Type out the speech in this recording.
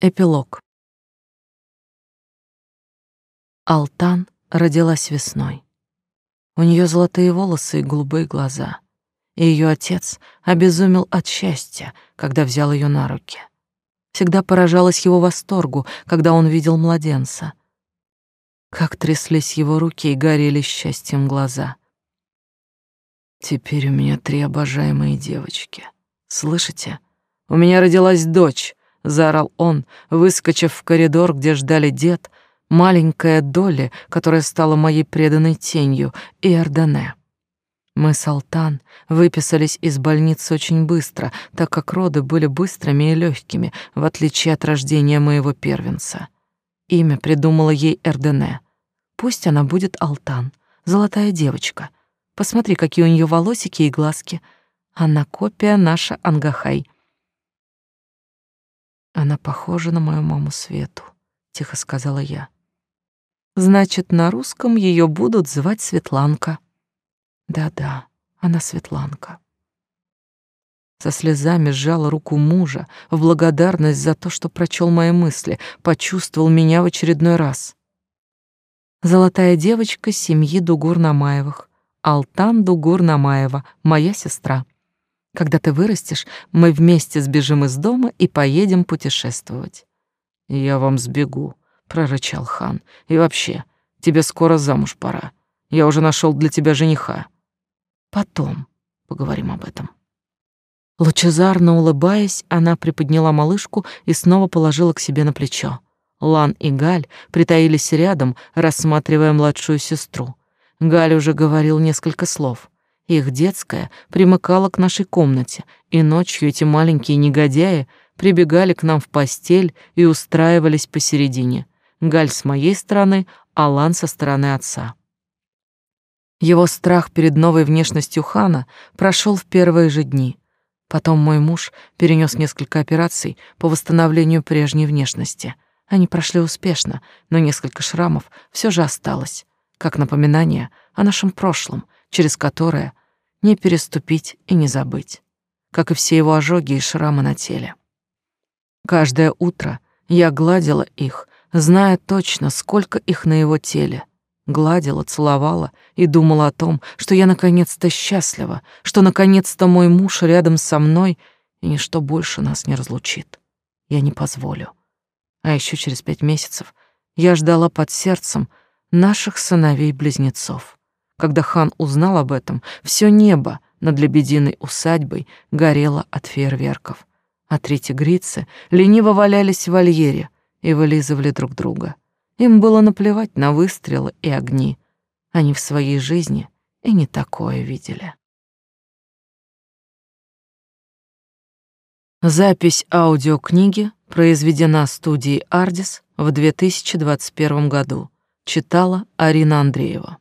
Эпилог. Алтан родилась весной. У нее золотые волосы и голубые глаза. И ее отец обезумел от счастья, когда взял ее на руки. Всегда поражалась его восторгу, когда он видел младенца. Как тряслись его руки и горели счастьем глаза. Теперь у меня три обожаемые девочки. Слышите? У меня родилась дочь, заорал он, выскочив в коридор, где ждали дед, маленькая Долли, которая стала моей преданной тенью, и Эрдене. Мы с Алтан выписались из больницы очень быстро, так как роды были быстрыми и легкими, в отличие от рождения моего первенца. Имя придумала ей Эрдене. Пусть она будет Алтан, золотая девочка. Посмотри, какие у нее волосики и глазки. Она копия наша Ангахай — она похожа на мою маму Свету, тихо сказала я. Значит, на русском ее будут звать Светланка. Да-да, она Светланка. Со слезами сжала руку мужа в благодарность за то, что прочел мои мысли, почувствовал меня в очередной раз. Золотая девочка семьи Дугур-Намаевых, Алтан Дугур-Намаева, моя сестра. Когда ты вырастешь, мы вместе сбежим из дома и поедем путешествовать. Я вам сбегу, прорычал хан. И вообще, тебе скоро замуж пора. Я уже нашел для тебя жениха. Потом поговорим об этом. Лучезарно улыбаясь, она приподняла малышку и снова положила к себе на плечо. Лан и Галь притаились рядом, рассматривая младшую сестру. Галь уже говорил несколько слов. Их детская примыкала к нашей комнате, и ночью эти маленькие негодяи прибегали к нам в постель и устраивались посередине. Галь с моей стороны, Алан со стороны отца. Его страх перед новой внешностью хана прошел в первые же дни. Потом мой муж перенес несколько операций по восстановлению прежней внешности. Они прошли успешно, но несколько шрамов все же осталось, как напоминание о нашем прошлом, через которое не переступить и не забыть, как и все его ожоги и шрамы на теле. Каждое утро я гладила их, зная точно, сколько их на его теле. Гладила, целовала и думала о том, что я наконец-то счастлива, что наконец-то мой муж рядом со мной, и ничто больше нас не разлучит. Я не позволю. А еще через пять месяцев я ждала под сердцем наших сыновей-близнецов. Когда хан узнал об этом, все небо над лебединой усадьбой горело от фейерверков, а три тигрицы лениво валялись в вольере и вылизывали друг друга. Им было наплевать на выстрелы и огни. Они в своей жизни и не такое видели. Запись аудиокниги произведена студией «Ардис» в 2021 году. Читала Арина Андреева.